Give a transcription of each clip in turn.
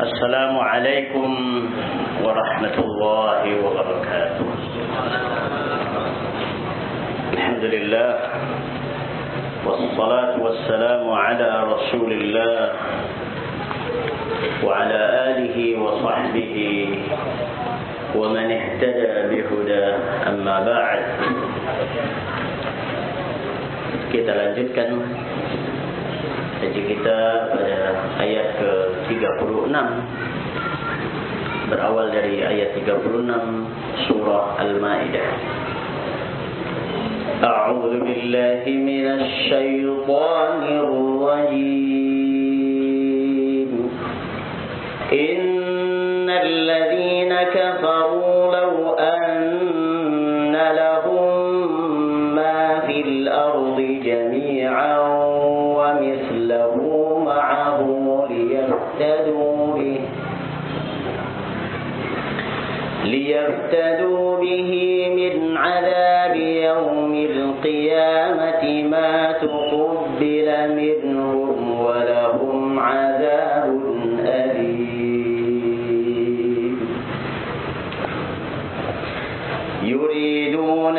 السلام عليكم ورحمة الله وبركاته. الحمد لله والصلاة والسلام على رسول الله وعلى آله وصحبه ومن اهتدى بهدى. أما بعد kita lanjutkan Jadi kita pada ayat ke-36 Berawal dari ayat 36 Surah Al-Ma'idah. A'udhu billahi minas syaitanir rajim Innal kafaru يريدون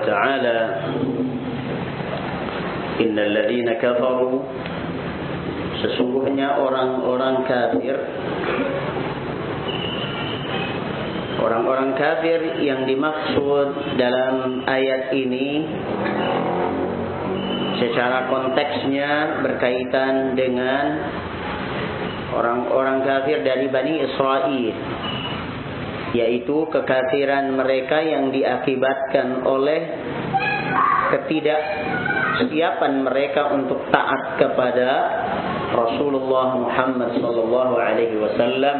وتعالى إن الذين كفروا sesungguhnya orang-orang kafir orang-orang kafir yang dimaksud dalam ayat ini secara konteksnya berkaitan dengan orang-orang kafir dari Bani Israel yaitu kekafiran mereka yang diakibatkan oleh ketidaksiapan mereka untuk taat kepada Rasulullah Muhammad wasallam.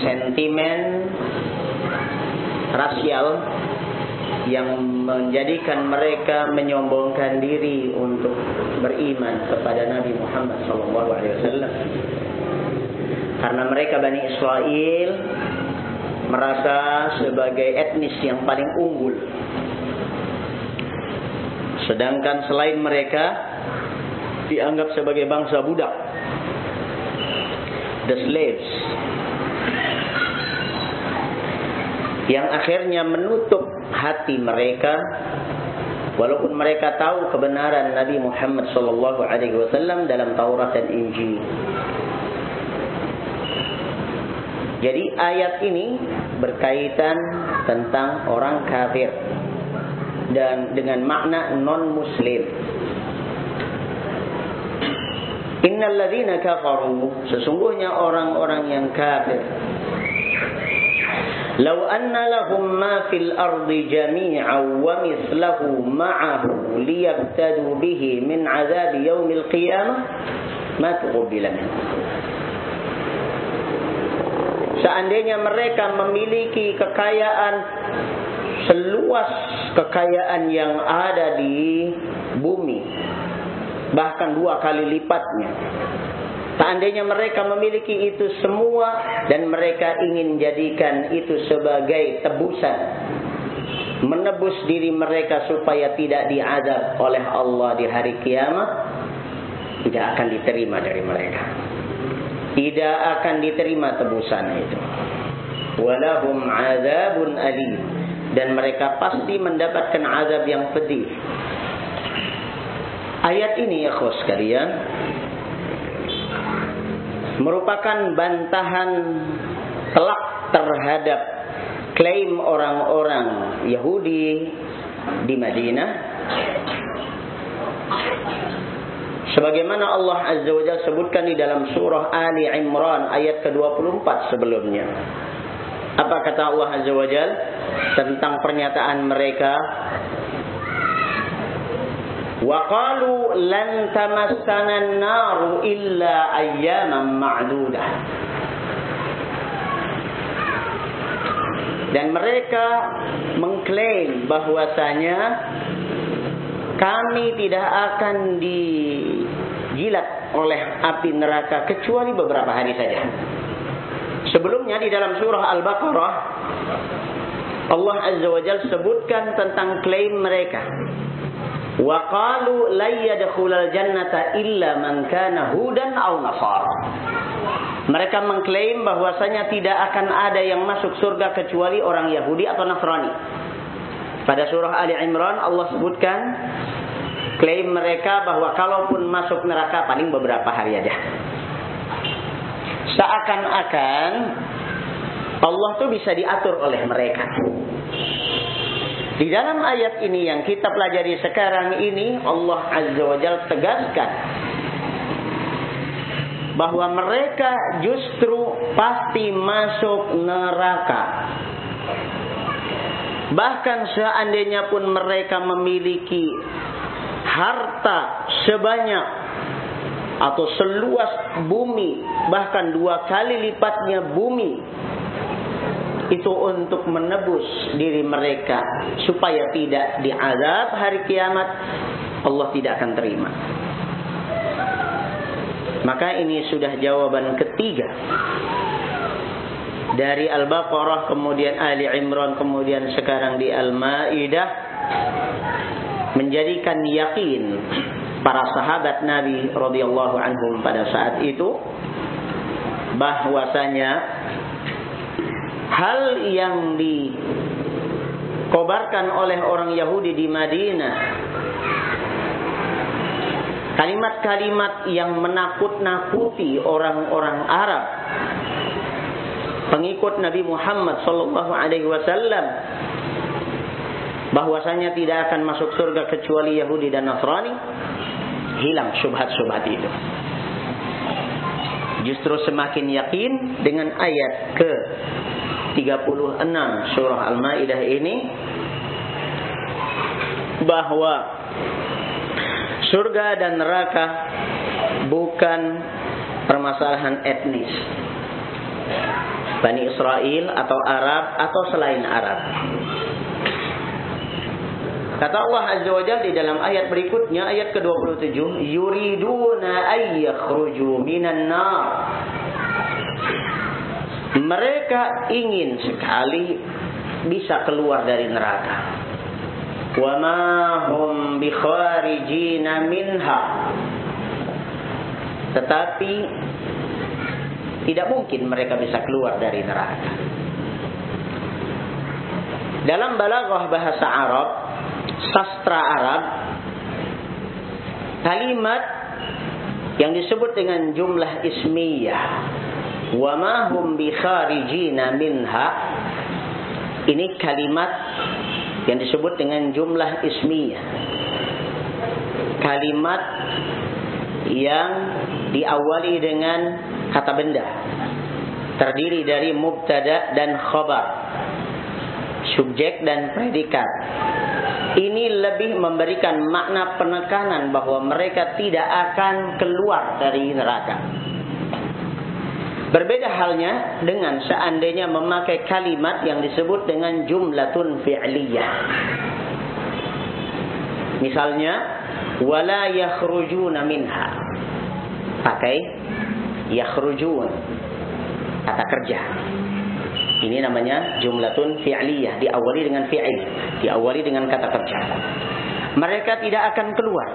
Sentimen rasial yang menjadikan mereka menyombongkan diri untuk beriman kepada Nabi Muhammad wasallam. Karena mereka Bani Israel merasa sebagai etnis yang paling unggul. Sedangkan selain mereka dianggap sebagai bangsa budak. The slaves. Yang akhirnya menutup hati mereka walaupun mereka tahu kebenaran Nabi Muhammad sallallahu alaihi wasallam dalam Taurat dan Injil. Jadi ayat ini berkaitan tentang orang kafir dan dengan makna non muslim. Innal kafaru sesungguhnya orang-orang yang kafir Lau anna lahum ma fil ardi jami'an wa mithlahu ma'ahu liyabtadu bihi min azab yaumil qiyamah ma tuqbila Seandainya mereka memiliki kekayaan seluas kekayaan yang ada di bumi bahkan dua kali lipatnya Seandainya mereka memiliki itu semua dan mereka ingin jadikan itu sebagai tebusan. Menebus diri mereka supaya tidak diadab oleh Allah di hari kiamat. Tidak akan diterima dari mereka. Tidak akan diterima tebusan itu. Walahum azabun alim. Dan mereka pasti mendapatkan azab yang pedih. Ayat ini ya khos sekalian merupakan bantahan telak terhadap klaim orang-orang Yahudi di Madinah Sebagaimana Allah Azza wa Jalla sebutkan di dalam surah Ali Imran ayat ke-24 sebelumnya. Apa kata Allah Azza wa Jalla tentang pernyataan mereka? Wa qalu lan tamassana an-naru illa ayyaman ma'dudah. Dan mereka mengklaim bahwasanya kami tidak akan dijilat oleh api neraka kecuali beberapa hari saja. Sebelumnya di dalam surah Al-Baqarah Allah Azza wa Jalla sebutkan tentang klaim mereka Wa qalu la yadkhulul jannata illa man kana hudan aw nasara. Mereka mengklaim bahwasanya tidak akan ada yang masuk surga kecuali orang Yahudi atau Nasrani. Pada surah Ali Imran Allah sebutkan klaim mereka bahwa kalaupun masuk neraka paling beberapa hari aja. Seakan-akan Allah tuh bisa diatur oleh mereka. Di dalam ayat ini yang kita pelajari sekarang ini Allah Azza wa Jalla tegaskan bahwa mereka justru pasti masuk neraka. Bahkan seandainya pun mereka memiliki harta sebanyak atau seluas bumi, bahkan dua kali lipatnya bumi itu untuk menebus diri mereka supaya tidak diazab hari kiamat Allah tidak akan terima. Maka ini sudah jawaban ketiga dari Al-Baqarah kemudian Ali Imran kemudian sekarang di Al-Maidah menjadikan yakin para sahabat Nabi radhiyallahu anhum pada saat itu bahwasanya hal yang dikobarkan oleh orang Yahudi di Madinah kalimat-kalimat yang menakut-nakuti orang-orang Arab pengikut Nabi Muhammad sallallahu alaihi wasallam bahwasanya tidak akan masuk surga kecuali Yahudi dan Nasrani hilang syubhat-syubhat itu justru semakin yakin dengan ayat ke 36 surah Al-Maidah ini bahwa surga dan neraka bukan permasalahan etnis. Bani Israel atau Arab atau selain Arab. Kata Allah Azza wa Jalla di dalam ayat berikutnya ayat ke-27, yuriduna ayyakhruju minan nar mereka ingin sekali bisa keluar dari neraka. Wa ma hum bikharijina minha. Tetapi tidak mungkin mereka bisa keluar dari neraka. Dalam balaghah bahasa Arab, sastra Arab, kalimat yang disebut dengan jumlah ismiyah wa ma hum bi kharijina minha ini kalimat yang disebut dengan jumlah ismiyah. Kalimat yang diawali dengan kata benda. Terdiri dari mubtada dan khabar. Subjek dan predikat. Ini lebih memberikan makna penekanan bahwa mereka tidak akan keluar dari neraka. Berbeda halnya dengan seandainya memakai kalimat yang disebut dengan jumlatun fi'liyah. Misalnya, wala yakhrujuna minha. Pakai yakhrujun. Kata kerja. Ini namanya jumlatun fi'liyah. Diawali dengan fi'il. Diawali dengan kata kerja. Mereka tidak akan keluar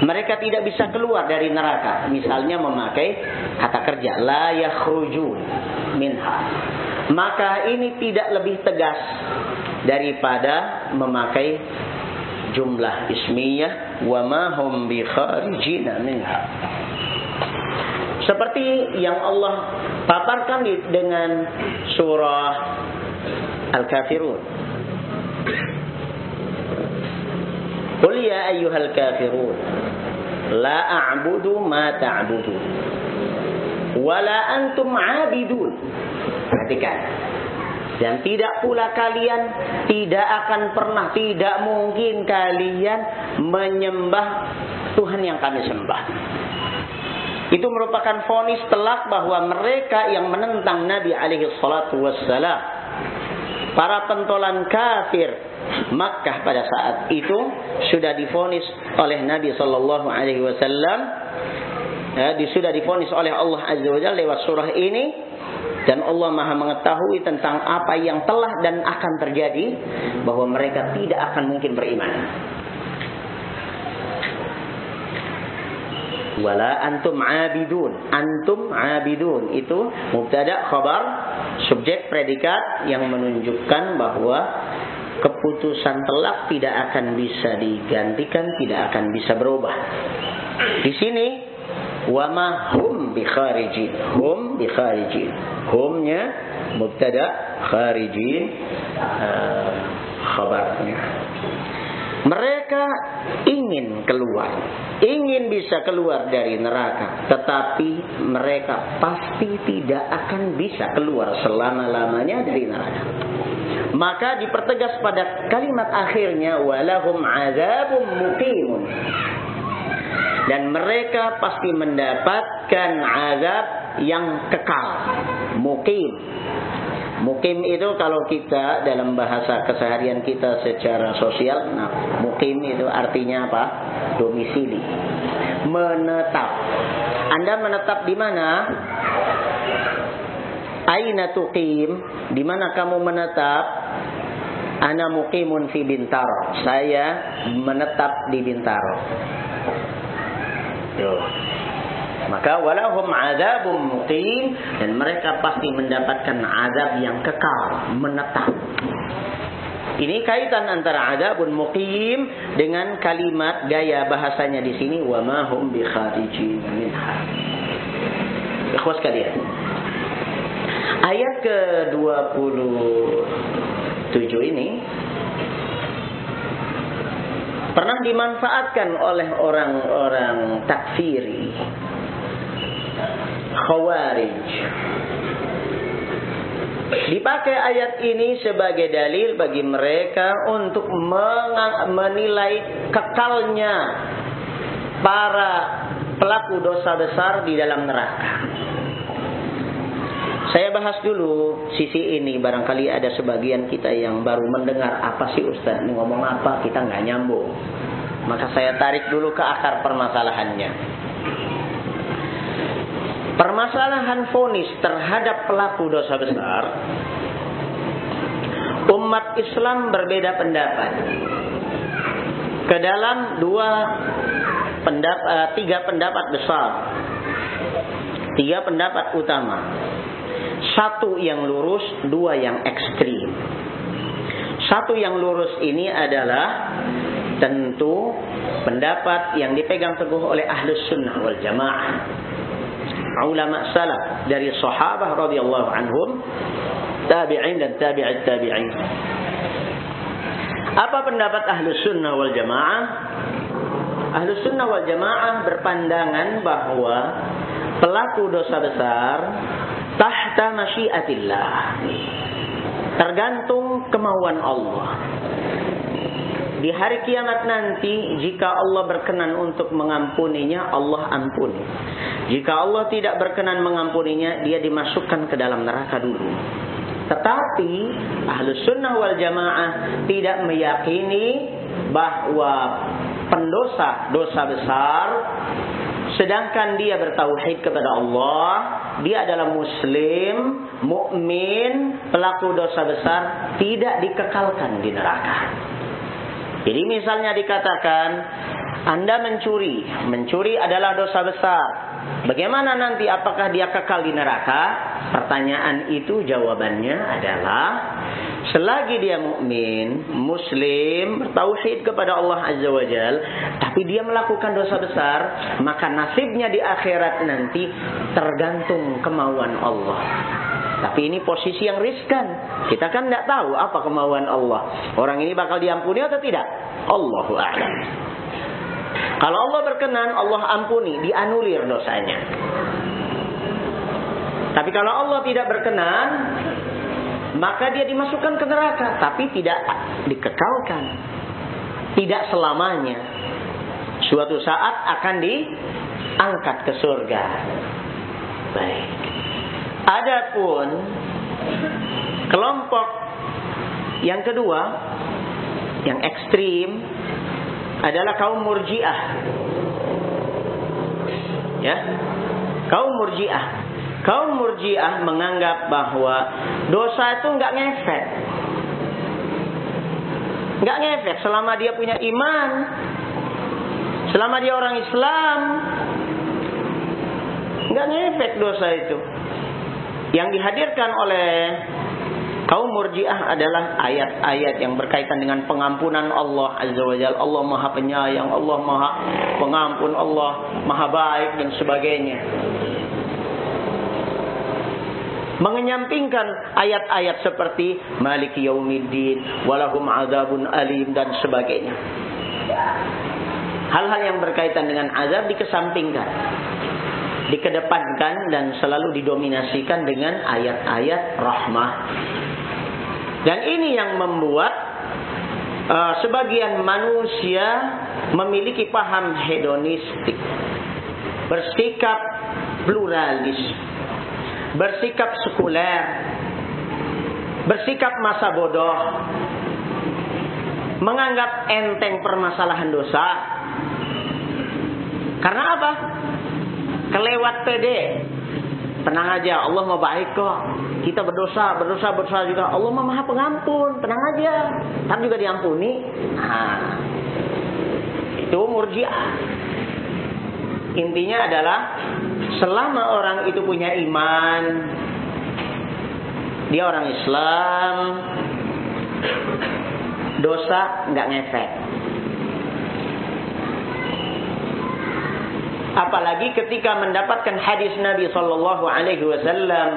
mereka tidak bisa keluar dari neraka. Misalnya memakai kata kerja la yakhrujun minha. Maka ini tidak lebih tegas daripada memakai jumlah ismiyah wa ma hum bi kharijina minha. Seperti yang Allah paparkan dengan surah Al-Kafirun. Qul ya ayyuhal kafirun la a'budu ma ta'budu wala antum 'abidun. Perhatikan. Dan tidak pula kalian tidak akan pernah tidak mungkin kalian menyembah Tuhan yang kami sembah. Itu merupakan fonis telak bahwa mereka yang menentang Nabi alaihi salatu wassalam. Para pentolan kafir Makkah pada saat itu sudah difonis oleh Nabi Shallallahu Alaihi Wasallam, ya, sudah difonis oleh Allah Azza Wajalla lewat surah ini, dan Allah Maha mengetahui tentang apa yang telah dan akan terjadi, bahwa mereka tidak akan mungkin beriman. Wala antum abidun antum abidun itu mubtada khabar subjek predikat yang menunjukkan bahwa keputusan telak tidak akan bisa digantikan, tidak akan bisa berubah. Di sini wama hum bi kharijin. Hum bi kharijin. Humnya mubtada kharijin uh, khabarnya. Mereka ingin keluar, ingin bisa keluar dari neraka, tetapi mereka pasti tidak akan bisa keluar selama-lamanya dari neraka. Maka dipertegas pada kalimat akhirnya walahum azabum muqimun. Dan mereka pasti mendapatkan azab yang kekal, mukim. Mukim itu kalau kita dalam bahasa keseharian kita secara sosial, nah mukim itu artinya apa? Domisili. Menetap. Anda menetap di mana? Aina tuqim? Di mana kamu menetap? Ana muqimun fi Bintaro. Saya menetap di Bintaro. Maka walahum azabum muqim dan mereka pasti mendapatkan azab yang kekal, menetap. Ini kaitan antara adabun muqim dengan kalimat gaya bahasanya di sini wa ma hum bi minha. Ikhwas kalian. Ayat ke-27 ini pernah dimanfaatkan oleh orang-orang takfiri khawarij. Dipakai ayat ini sebagai dalil bagi mereka untuk menilai kekalnya para pelaku dosa besar di dalam neraka. Saya bahas dulu sisi ini. Barangkali ada sebagian kita yang baru mendengar apa sih Ustaz? Ngomong apa? Kita nggak nyambung. Maka saya tarik dulu ke akar permasalahannya. Permasalahan fonis terhadap pelaku dosa besar umat Islam berbeda pendapat. Ke dalam dua pendapat, eh, tiga pendapat besar. Tiga pendapat utama. Satu yang lurus, dua yang ekstrim. Satu yang lurus ini adalah tentu pendapat yang dipegang teguh oleh ahlus sunnah wal jamaah. Ulama salaf dari sahabat radhiyallahu anhum, tabi'in dan tabi'at tabi'in. Apa pendapat ahlus sunnah wal jamaah? Ahlus sunnah wal jamaah berpandangan bahwa pelaku dosa besar tahta masyiatillah. Tergantung kemauan Allah. Di hari kiamat nanti, jika Allah berkenan untuk mengampuninya, Allah ampuni. Jika Allah tidak berkenan mengampuninya, dia dimasukkan ke dalam neraka dulu. Tetapi ahlu sunnah wal jamaah tidak meyakini bahwa pendosa dosa besar sedangkan dia bertauhid kepada Allah, dia adalah muslim, mukmin, pelaku dosa besar, tidak dikekalkan di neraka. Jadi misalnya dikatakan Anda mencuri, mencuri adalah dosa besar. Bagaimana nanti apakah dia kekal di neraka? Pertanyaan itu jawabannya adalah selagi dia mukmin, muslim, bertauhid kepada Allah Azza wa Jal, tapi dia melakukan dosa besar, maka nasibnya di akhirat nanti tergantung kemauan Allah. Tapi ini posisi yang riskan. Kita kan tidak tahu apa kemauan Allah. Orang ini bakal diampuni atau tidak? Allahu a'lam. Kalau Allah berkenan, Allah ampuni, dianulir dosanya. Tapi kalau Allah tidak berkenan, maka dia dimasukkan ke neraka, tapi tidak dikekalkan. Tidak selamanya. Suatu saat akan diangkat ke surga. Baik. Adapun kelompok yang kedua yang ekstrim adalah kaum murjiah. Ya. Kaum murjiah. Kaum murjiah menganggap bahwa dosa itu nggak ngefek. Nggak ngefek selama dia punya iman. Selama dia orang Islam. Nggak ngefek dosa itu. Yang dihadirkan oleh kaum murjiah adalah ayat-ayat yang berkaitan dengan pengampunan Allah Azza wa Jalla. Allah Maha Penyayang, Allah Maha Pengampun, Allah Maha Baik dan sebagainya. Mengenyampingkan ayat-ayat seperti Maliki Yaumiddin, walahum azabun alim dan sebagainya. Hal-hal yang berkaitan dengan azab dikesampingkan dikedepankan dan selalu didominasikan dengan ayat-ayat rahmah. Dan ini yang membuat uh, sebagian manusia memiliki paham hedonistik, bersikap pluralis, bersikap sekuler, bersikap masa bodoh, menganggap enteng permasalahan dosa. Karena apa? Kelewat pede. Tenang aja, Allah mau baik kok. Kita berdosa, berdosa, berdosa juga. Allah mau maha pengampun, tenang aja. Kan juga diampuni. Nah, itu murjiah. Intinya adalah selama orang itu punya iman, dia orang Islam, dosa nggak ngefek. Apalagi ketika mendapatkan hadis Nabi sallallahu alaihi wasallam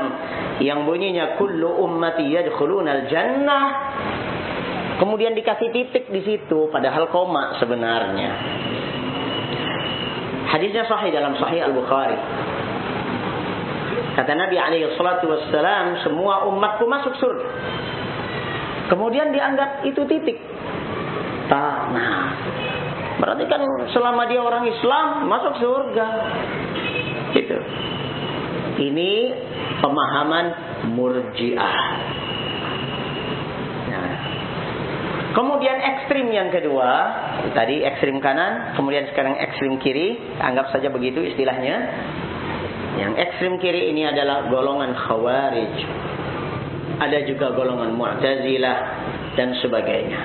yang bunyinya kullu ummati yadkhulunal jannah. Kemudian dikasih titik di situ padahal koma sebenarnya. Hadisnya sahih dalam Sahih Al-Bukhari. Kata Nabi alaihi salatu semua umatku masuk surga. Kemudian dianggap itu titik. Nah, Berarti kan selama dia orang Islam masuk surga. Gitu. Ini pemahaman murjiah. Nah. Kemudian ekstrim yang kedua, tadi ekstrim kanan, kemudian sekarang ekstrim kiri, anggap saja begitu istilahnya. Yang ekstrim kiri ini adalah golongan khawarij. Ada juga golongan mu'tazilah dan sebagainya.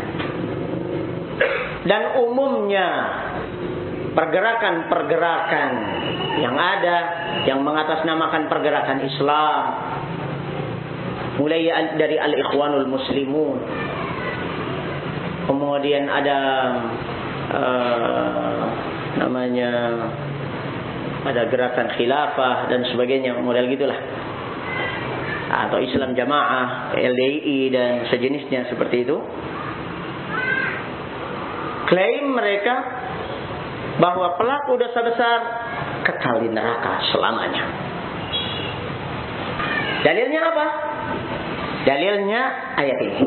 Dan umumnya pergerakan-pergerakan yang ada yang mengatasnamakan pergerakan Islam mulai dari Al-Ikhwanul Muslimun. Kemudian ada uh, namanya ada gerakan khilafah dan sebagainya model gitulah. Atau Islam Jamaah LDI dan sejenisnya seperti itu Klaim mereka bahwa pelaku dosa besar kekal di neraka selamanya. Dalilnya apa? Dalilnya ayat ini.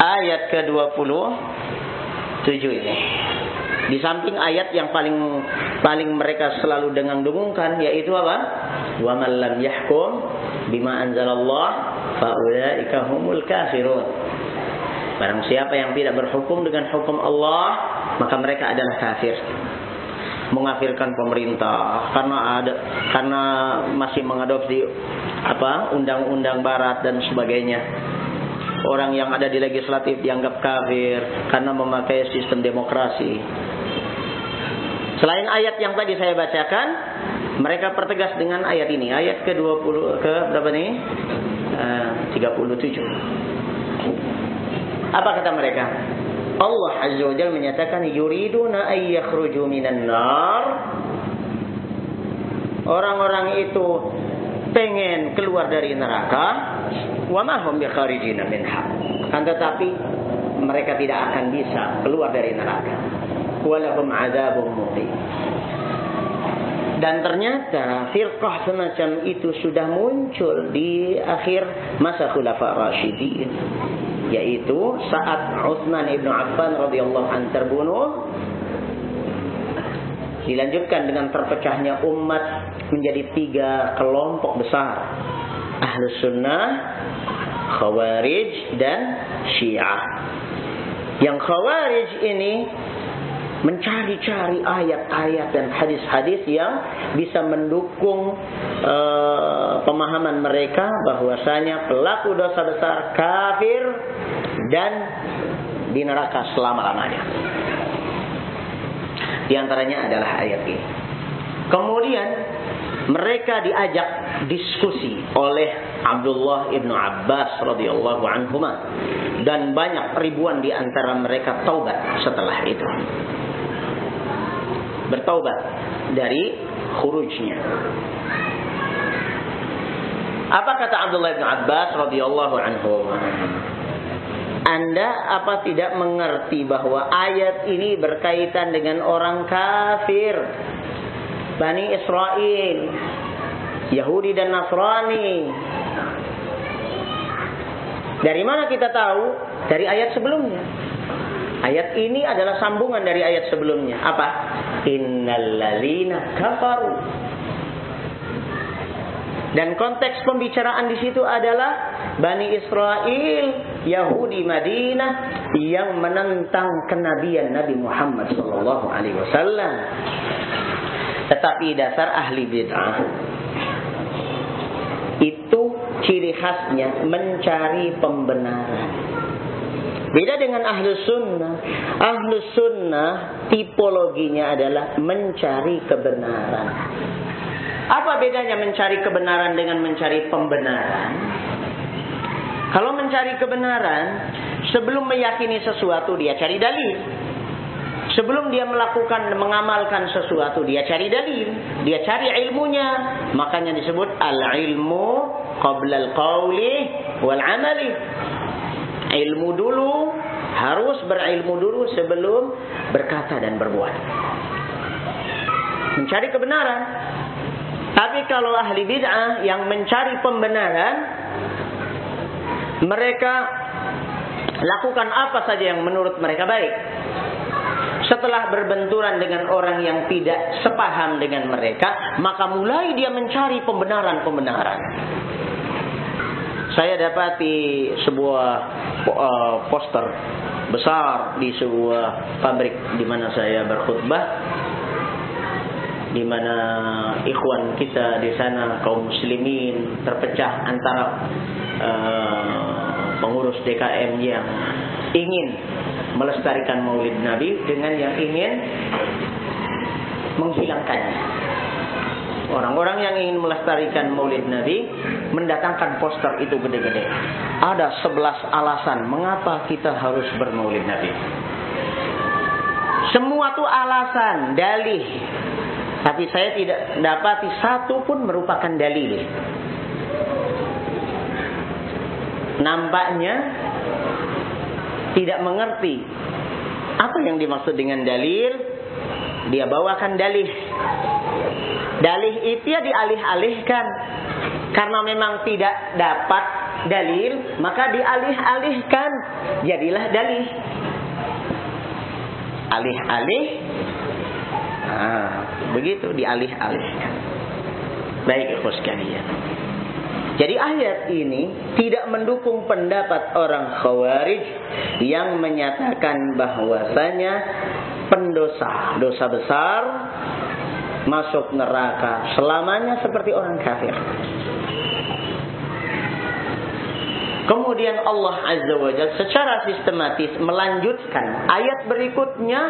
Ayat ke-27 ini. Di samping ayat yang paling paling mereka selalu dengang-dengungkan yaitu apa? Wa man lam yahkum bima anzalallah fa ulaika humul kafirun. Barang siapa yang tidak berhukum dengan hukum Allah, maka mereka adalah kafir. Mengafirkan pemerintah karena ada karena masih mengadopsi apa undang-undang barat dan sebagainya. Orang yang ada di legislatif dianggap kafir karena memakai sistem demokrasi. Selain ayat yang tadi saya bacakan, mereka pertegas dengan ayat ini. Ayat ke-20 ke berapa nih? Uh, 37. Apa kata mereka? Allah Azza wa Jalla menyatakan yuriduna ay yakhruju minan nar. Orang-orang itu pengen keluar dari neraka wa ma hum bikharijina minha. Kan tetapi mereka tidak akan bisa keluar dari neraka. Walahum adzabun muqim. Dan ternyata firqah semacam itu sudah muncul di akhir masa khulafa Rasyidin. Yaitu saat Utsman ibn Affan radhiyallahu an terbunuh dilanjutkan dengan terpecahnya umat menjadi tiga kelompok besar. Ahlus sunnah, khawarij, dan syiah. Yang khawarij ini mencari-cari ayat-ayat dan hadis-hadis yang bisa mendukung uh, pemahaman mereka bahwasanya pelaku dosa besar kafir dan di neraka selama-lamanya. Di antaranya adalah ayat ini. Kemudian mereka diajak diskusi oleh Abdullah ibnu Abbas radhiyallahu anhu dan banyak ribuan di antara mereka taubat setelah itu bertaubat dari khurujnya. Apa kata Abdullah bin Abbas radhiyallahu anhu? Anda apa tidak mengerti bahwa ayat ini berkaitan dengan orang kafir Bani Israel Yahudi dan Nasrani Dari mana kita tahu? Dari ayat sebelumnya Ayat ini adalah sambungan dari ayat sebelumnya. Apa? Innalladzina kafaru. Dan konteks pembicaraan di situ adalah Bani Israel, Yahudi Madinah yang menentang kenabian Nabi Muhammad sallallahu alaihi wasallam. Tetapi dasar ahli bid'ah itu ciri khasnya mencari pembenaran. Beda dengan ahlu sunnah. Ahlu sunnah tipologinya adalah mencari kebenaran. Apa bedanya mencari kebenaran dengan mencari pembenaran? Kalau mencari kebenaran, sebelum meyakini sesuatu dia cari dalil. Sebelum dia melakukan mengamalkan sesuatu dia cari dalil, dia cari ilmunya. Makanya disebut al-ilmu qabla al-qawli wal amali ilmu dulu, harus berilmu dulu sebelum berkata dan berbuat. Mencari kebenaran. Tapi kalau ahli bid'ah yang mencari pembenaran, mereka lakukan apa saja yang menurut mereka baik. Setelah berbenturan dengan orang yang tidak sepaham dengan mereka, maka mulai dia mencari pembenaran-pembenaran. Saya dapati sebuah uh, poster besar di sebuah pabrik di mana saya berkhutbah di mana ikhwan kita di sana kaum muslimin terpecah antara uh, pengurus DKM yang ingin melestarikan Maulid Nabi dengan yang ingin menghilangkannya. Orang-orang yang ingin melestarikan maulid Nabi mendatangkan poster itu gede-gede. Ada sebelas alasan mengapa kita harus bermaulid Nabi. Semua itu alasan, dalih. Tapi saya tidak dapati satu pun merupakan dalil. Nampaknya tidak mengerti Apa yang dimaksud dengan dalil? Dia bawakan dalih. Dalih itu ya dialih-alihkan. Karena memang tidak dapat dalil, maka dialih-alihkan. Jadilah dalih. Alih-alih. Nah, begitu dialih-alihkan. Baik, sekalian. Jadi ayat ini tidak mendukung pendapat orang Khawarij yang menyatakan bahwasanya pendosa, dosa besar masuk neraka selamanya seperti orang kafir. Kemudian Allah Azza wa Jalla secara sistematis melanjutkan ayat berikutnya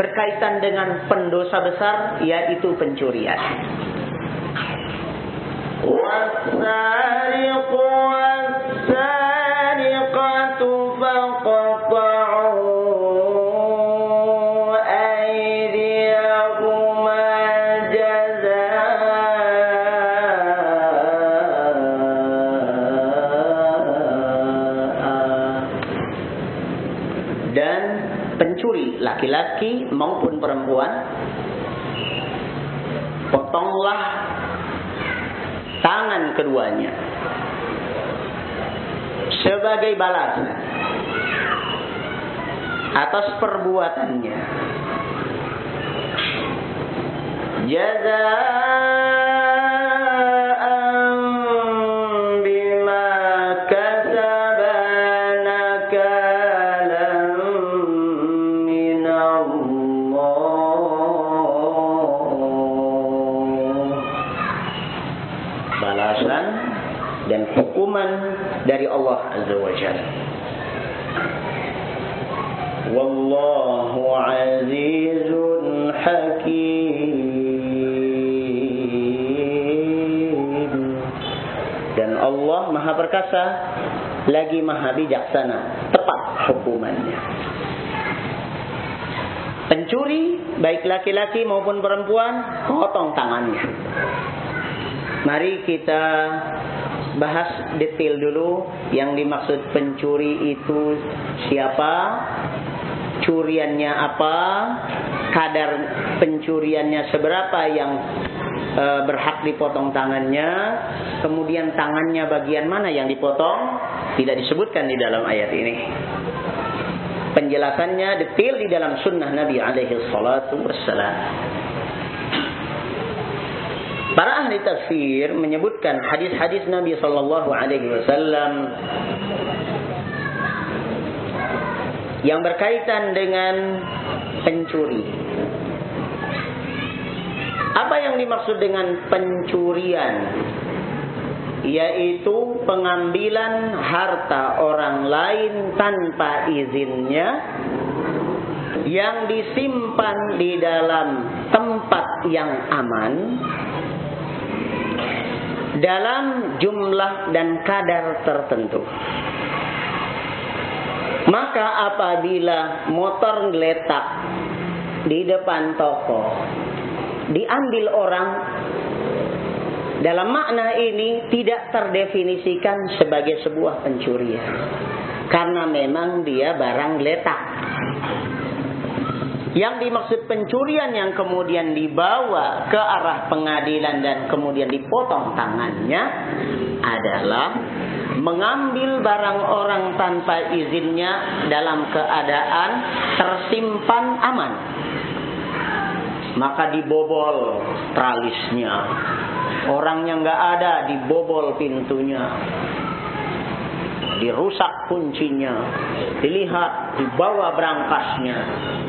berkaitan dengan pendosa besar yaitu pencurian. Keduanya. Sebagai balasan atas perbuatannya. Jazaan dan hukuman dari Allah Azza wa Jalla. Wallahu azizun hakim. Dan Allah Maha Perkasa lagi Maha Bijaksana, tepat hukumannya. Pencuri baik laki-laki maupun perempuan potong tangannya. Mari kita bahas detail dulu. Yang dimaksud pencuri itu siapa, curiannya apa, kadar pencuriannya seberapa yang e, berhak dipotong tangannya, kemudian tangannya bagian mana yang dipotong, tidak disebutkan di dalam ayat ini. Penjelasannya detail di dalam sunnah Nabi alaihi salatu wassalam. Para ahli tafsir menyebutkan hadis-hadis Nabi sallallahu alaihi wasallam yang berkaitan dengan pencuri. Apa yang dimaksud dengan pencurian? Yaitu pengambilan harta orang lain tanpa izinnya yang disimpan di dalam tempat yang aman dalam jumlah dan kadar tertentu. Maka apabila motor geletak di depan toko diambil orang dalam makna ini tidak terdefinisikan sebagai sebuah pencurian karena memang dia barang geletak. Yang dimaksud pencurian yang kemudian dibawa ke arah pengadilan dan kemudian dipotong tangannya adalah mengambil barang orang tanpa izinnya dalam keadaan tersimpan aman. Maka dibobol tralisnya. Orangnya nggak ada, dibobol pintunya dirusak kuncinya, dilihat, dibawa berangkasnya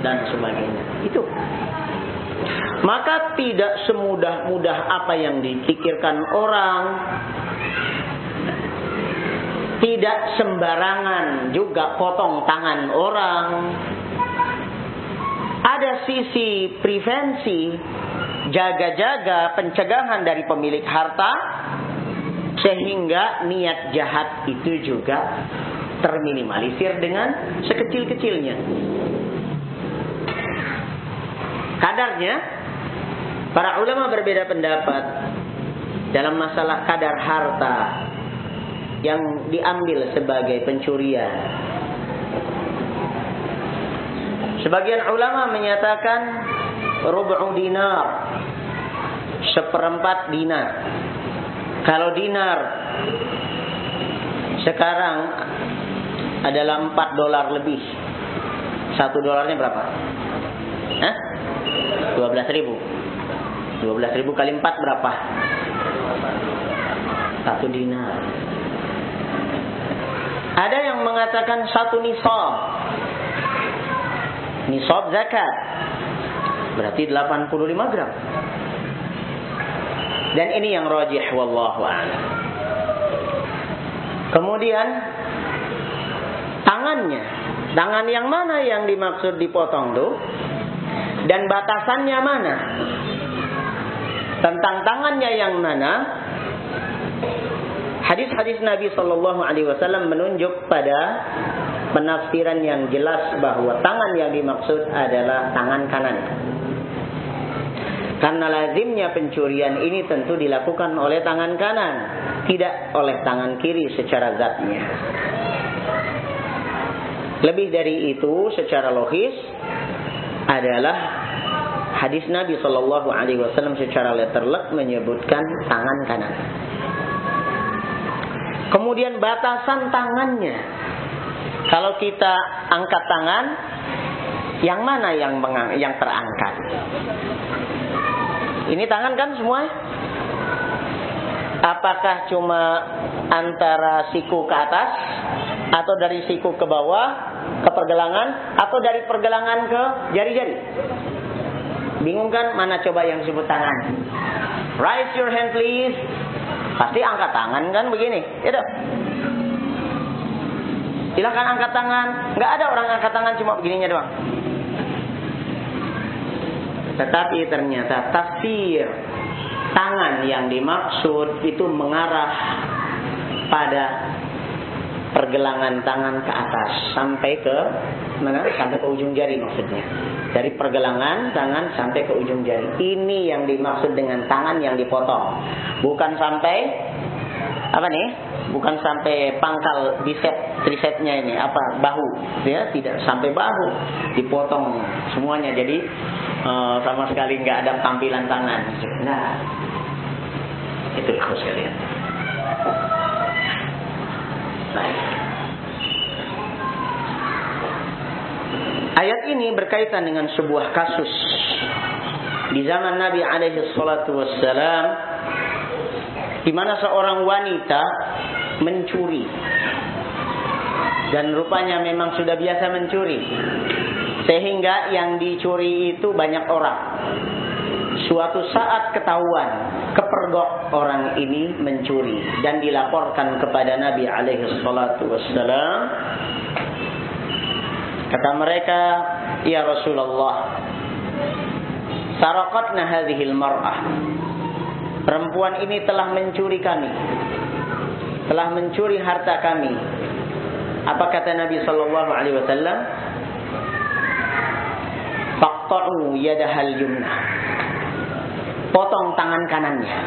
dan sebagainya. Itu. Maka tidak semudah-mudah apa yang dipikirkan orang. Tidak sembarangan juga potong tangan orang. Ada sisi prevensi, jaga-jaga pencegahan dari pemilik harta sehingga niat jahat itu juga terminimalisir dengan sekecil-kecilnya. Kadarnya, para ulama berbeda pendapat dalam masalah kadar harta yang diambil sebagai pencurian. Sebagian ulama menyatakan rubu'u dinar. Seperempat dinar. Kalau dinar sekarang adalah 4 dolar lebih. Satu dolarnya berapa? Hah? 12 ribu. 12 ribu kali 4 berapa? Satu dinar. Ada yang mengatakan satu nisab. Nisab zakat. Berarti 85 gram. Dan ini yang rajih wallahu a'lam. Kemudian tangannya, tangan yang mana yang dimaksud dipotong tuh? Dan batasannya mana? Tentang tangannya yang mana? Hadis-hadis Nabi Shallallahu Alaihi Wasallam menunjuk pada penafsiran yang jelas bahwa tangan yang dimaksud adalah tangan kanan. Karena lazimnya pencurian ini tentu dilakukan oleh tangan kanan, tidak oleh tangan kiri secara zatnya. Lebih dari itu, secara logis adalah hadis Nabi Shallallahu Alaihi Wasallam secara letterlek menyebutkan tangan kanan. Kemudian batasan tangannya. Kalau kita angkat tangan, yang mana yang yang terangkat? Ini tangan kan semua? Apakah cuma antara siku ke atas atau dari siku ke bawah ke pergelangan atau dari pergelangan ke jari-jari? Bingung kan mana coba yang disebut tangan? Raise your hand please. Pasti angkat tangan kan begini, itu. Silahkan angkat tangan. Nggak ada orang angkat tangan cuma begininya doang. Tetapi ternyata tafsir tangan yang dimaksud itu mengarah pada pergelangan tangan ke atas sampai ke mana? Sampai ke ujung jari maksudnya. Dari pergelangan tangan sampai ke ujung jari. Ini yang dimaksud dengan tangan yang dipotong. Bukan sampai apa nih? Bukan sampai pangkal bicep tricepnya ini apa bahu ya tidak sampai bahu dipotong semuanya jadi uh, sama sekali nggak ada tampilan tangan. Nah, itu ikhlas sekalian. Baik. Ayat ini berkaitan dengan sebuah kasus di zaman Nabi alaihi salatu wassalam di mana seorang wanita mencuri dan rupanya memang sudah biasa mencuri sehingga yang dicuri itu banyak orang. Suatu saat ketahuan, kepergok orang ini mencuri dan dilaporkan kepada Nabi alaihi salatu wassalam. Kata mereka, "Ya Rasulullah, sarakatna hadhil mar'ah." Perempuan ini telah mencuri kami. Telah mencuri harta kami. Apa kata Nabi sallallahu alaihi wasallam? Faqta'u yadahal yumna. Potong tangan kanannya.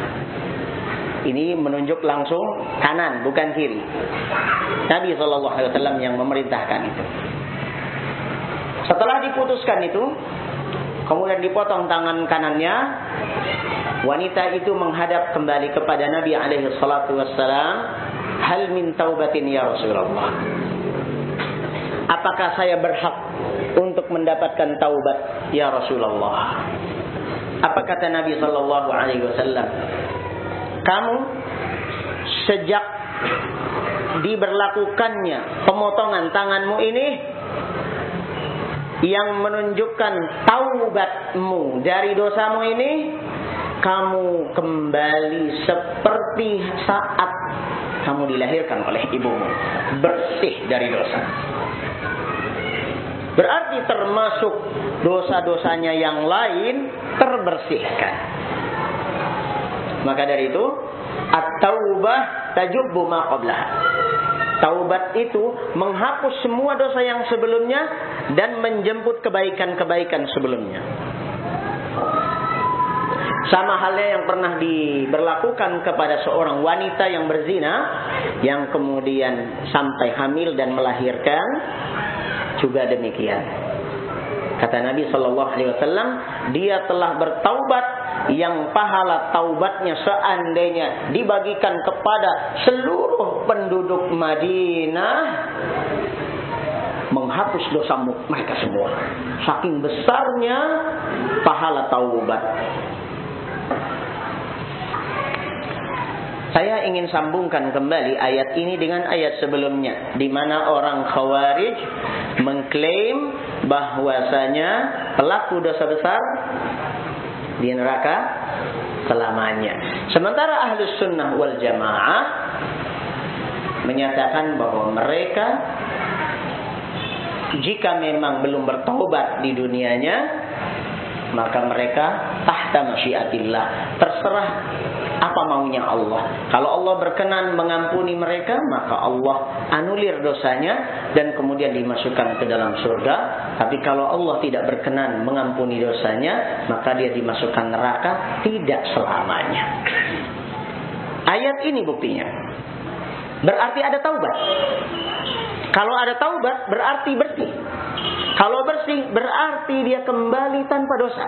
Ini menunjuk langsung kanan, bukan kiri. Nabi Shallallahu Alaihi Wasallam yang memerintahkan itu. Setelah diputuskan itu, kemudian dipotong tangan kanannya, wanita itu menghadap kembali kepada Nabi Alaihi Wasallam, hal min taubatin ya Rasulullah. Apakah saya berhak untuk mendapatkan taubat ya Rasulullah. Apa kata Nabi sallallahu alaihi wasallam? Kamu sejak diberlakukannya pemotongan tanganmu ini yang menunjukkan taubatmu dari dosamu ini kamu kembali seperti saat kamu dilahirkan oleh ibumu bersih dari dosa Berarti termasuk dosa-dosanya yang lain terbersihkan. Maka dari itu, at-taubah tajubbu ma qablaha. Taubat itu menghapus semua dosa yang sebelumnya dan menjemput kebaikan-kebaikan sebelumnya. Sama halnya yang pernah diberlakukan kepada seorang wanita yang berzina yang kemudian sampai hamil dan melahirkan juga demikian. Kata Nabi Shallallahu Alaihi Wasallam, dia telah bertaubat yang pahala taubatnya seandainya dibagikan kepada seluruh penduduk Madinah menghapus dosa mereka semua. Saking besarnya pahala taubat. Saya ingin sambungkan kembali ayat ini dengan ayat sebelumnya di mana orang Khawarij mengklaim bahwasanya pelaku dosa besar di neraka selamanya. Sementara ahlus sunnah wal jamaah menyatakan bahwa mereka jika memang belum bertobat di dunianya maka mereka tahta masyiatillah terserah apa maunya Allah. Kalau Allah berkenan mengampuni mereka, maka Allah anulir dosanya dan kemudian dimasukkan ke dalam surga. Tapi kalau Allah tidak berkenan mengampuni dosanya, maka dia dimasukkan neraka tidak selamanya. Ayat ini buktinya. Berarti ada taubat. Kalau ada taubat berarti bersih. Kalau bersih berarti dia kembali tanpa dosa.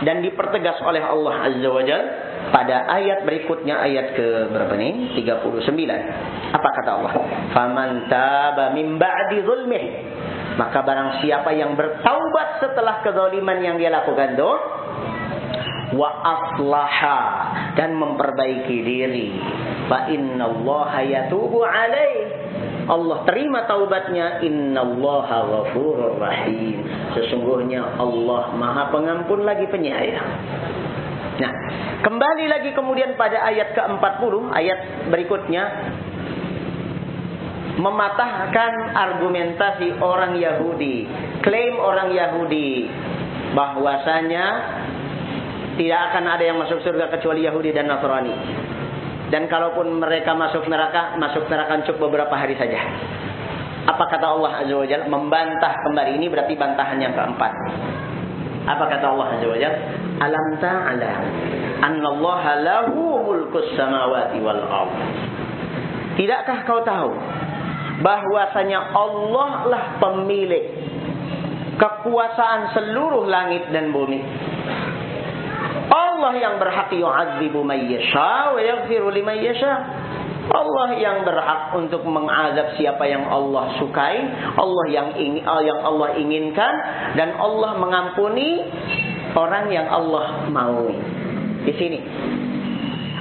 Dan dipertegas oleh Allah Azza wa Jal pada ayat berikutnya ayat ke berapa nih? 39. Apa kata Allah? Faman taba min ba'di zulmih. Maka barang siapa yang bertaubat setelah kezaliman yang dia lakukan itu wa aslaha dan memperbaiki diri. Fa innallaha yatubu alaih. Allah terima taubatnya. Innallaha ghafurur rahim. Sesungguhnya Allah maha pengampun lagi penyayang. Nah kembali lagi kemudian pada ayat ke-40 ayat berikutnya. Mematahkan argumentasi orang Yahudi klaim orang Yahudi bahwasanya tidak akan ada yang masuk surga kecuali Yahudi dan Nasrani. Dan kalaupun mereka masuk neraka, masuk neraka cukup beberapa hari saja. Apa kata Allah Azza wa Jalla? Membantah kembali. Ini berarti bantahan yang keempat. Apa kata Allah Azza wa Jalla? Alam ta'ala Allah lahu mulkus samawati wal ard. Tidakkah kau tahu bahwasanya Allah lah pemilik kekuasaan seluruh langit dan bumi? Allah yang berhak yu'adzibu may yasha wa yaghfiru liman yasha. Allah yang berhak untuk mengazab siapa yang Allah sukai, Allah yang ingin, yang Allah inginkan dan Allah mengampuni orang yang Allah mau. Di sini.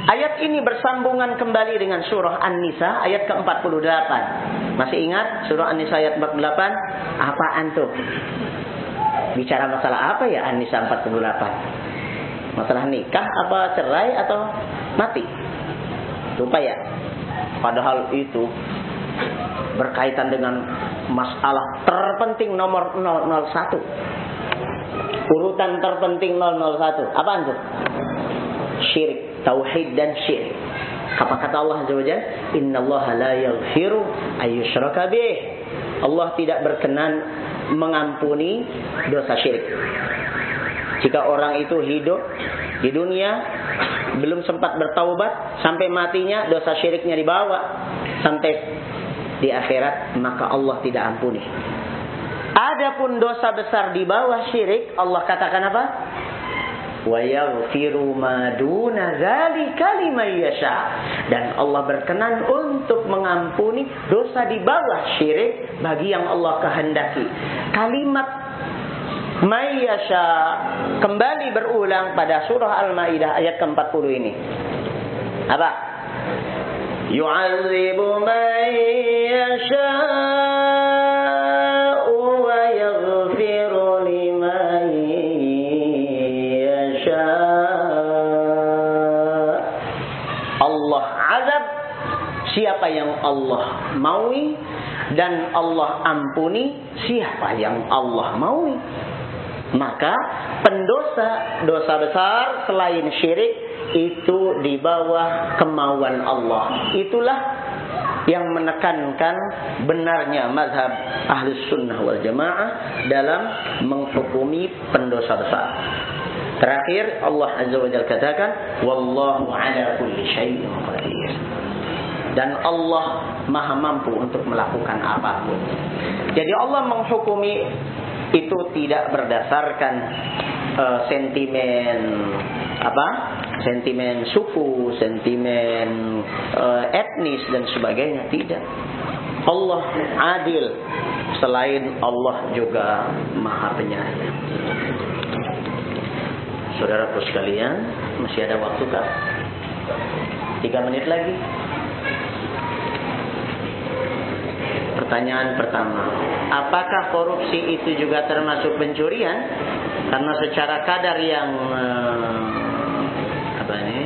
Ayat ini bersambungan kembali dengan surah An-Nisa ayat ke-48. Masih ingat surah An-Nisa ayat 48? Apaan tuh? Bicara masalah apa ya An-Nisa 48? Masalah nikah apa cerai atau mati? Lupa ya. Padahal itu berkaitan dengan masalah terpenting nomor 001. Urutan terpenting 001. Apa itu? Syirik, tauhid dan syirik. Apa kata Allah Azza wa Jalla? Allah la yaghfiru ayyushraka bih. Allah tidak berkenan mengampuni dosa syirik. Jika orang itu hidup di dunia belum sempat bertaubat sampai matinya dosa syiriknya dibawa sampai di akhirat maka Allah tidak ampuni. Adapun dosa besar di bawah syirik Allah katakan apa? Wa. Dan Allah berkenan untuk mengampuni dosa di bawah syirik bagi yang Allah kehendaki. Kalimat Mayyasha kembali berulang pada surah Al-Maidah ayat ke-40 ini. Apa? Yu'adzibu man yasha wa yaghfiru liman yasha. Allah azab siapa yang Allah maui dan Allah ampuni siapa yang Allah maui. Maka pendosa dosa besar selain syirik itu di bawah kemauan Allah. Itulah yang menekankan benarnya mazhab ahli sunnah wal jamaah dalam menghukumi pendosa besar. Terakhir Allah Azza wa Jalla katakan wallahu ala kulli syai'in qadir. Dan Allah maha mampu untuk melakukan apa pun. Jadi Allah menghukumi itu tidak berdasarkan uh, sentimen apa? Sentimen suku sentimen uh, etnis dan sebagainya. Tidak. Allah adil. Selain Allah juga maha penyayang. Saudaraku sekalian masih ada waktu kah tiga menit lagi pertanyaan pertama apakah korupsi itu juga termasuk pencurian? Karena secara kadar yang uh, apa ini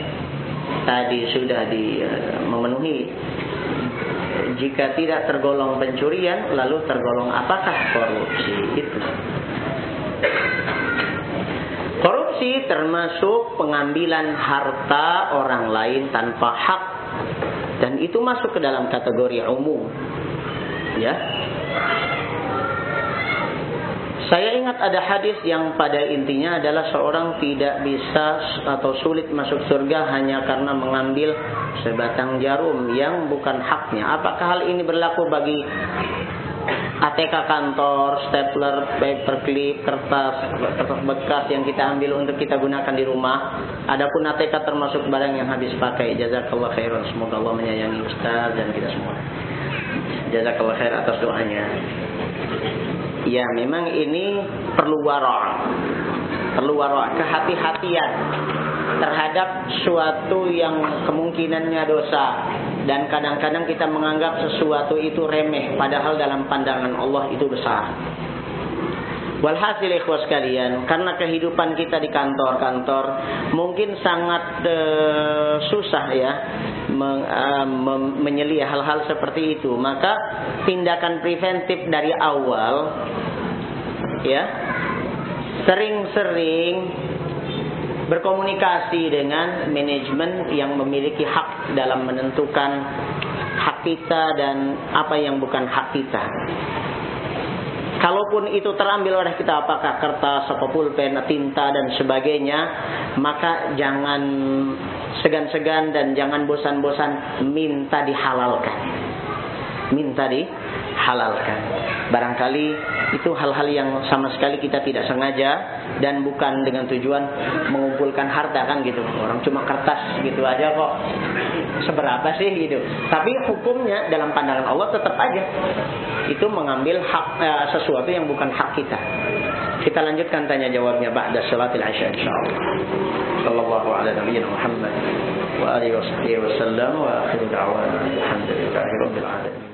tadi sudah di uh, memenuhi jika tidak tergolong pencurian lalu tergolong apakah korupsi itu? Korupsi termasuk pengambilan harta orang lain tanpa hak. Dan itu masuk ke dalam kategori umum ya saya ingat ada hadis yang pada intinya adalah seorang tidak bisa atau sulit masuk surga hanya karena mengambil sebatang jarum yang bukan haknya. Apakah hal ini berlaku bagi ATK kantor, stapler, paperclip, kertas, kertas bekas yang kita ambil untuk kita gunakan di rumah. Adapun ATK termasuk barang yang habis pakai. Jazakallah khairan. Semoga Allah menyayangi Ustaz dan kita semua. Jazakallah khair atas doanya. Ya memang ini perlu wara' Perlu wara' kehati-hatian Terhadap suatu yang kemungkinannya dosa. Dan kadang-kadang kita menganggap sesuatu itu remeh Padahal dalam pandangan Allah itu besar Walhasil ikhwas sekalian, karena kehidupan kita di kantor-kantor mungkin sangat uh, susah ya men, uh, menyelia hal-hal seperti itu. Maka tindakan preventif dari awal ya sering-sering berkomunikasi dengan manajemen yang memiliki hak dalam menentukan hak kita dan apa yang bukan hak kita. Kalaupun itu terambil oleh kita apakah kertas, apa pulpen, tinta dan sebagainya, maka jangan segan-segan dan jangan bosan-bosan minta dihalalkan. Minta dihalalkan. Barangkali itu hal-hal yang sama sekali kita tidak sengaja dan bukan dengan tujuan mengumpulkan harta kan gitu. Orang cuma kertas gitu aja kok. Seberapa sih gitu. Tapi hukumnya dalam pandangan Allah tetap aja itu mengambil hak eh, sesuatu yang bukan hak kita. Kita lanjutkan tanya jawabnya ba'da salatil isya insyaallah. Sallallahu ala nabiyyina Muhammad wa alihi wasallam wa akhiru da'wana alhamdulillahi rabbil alamin.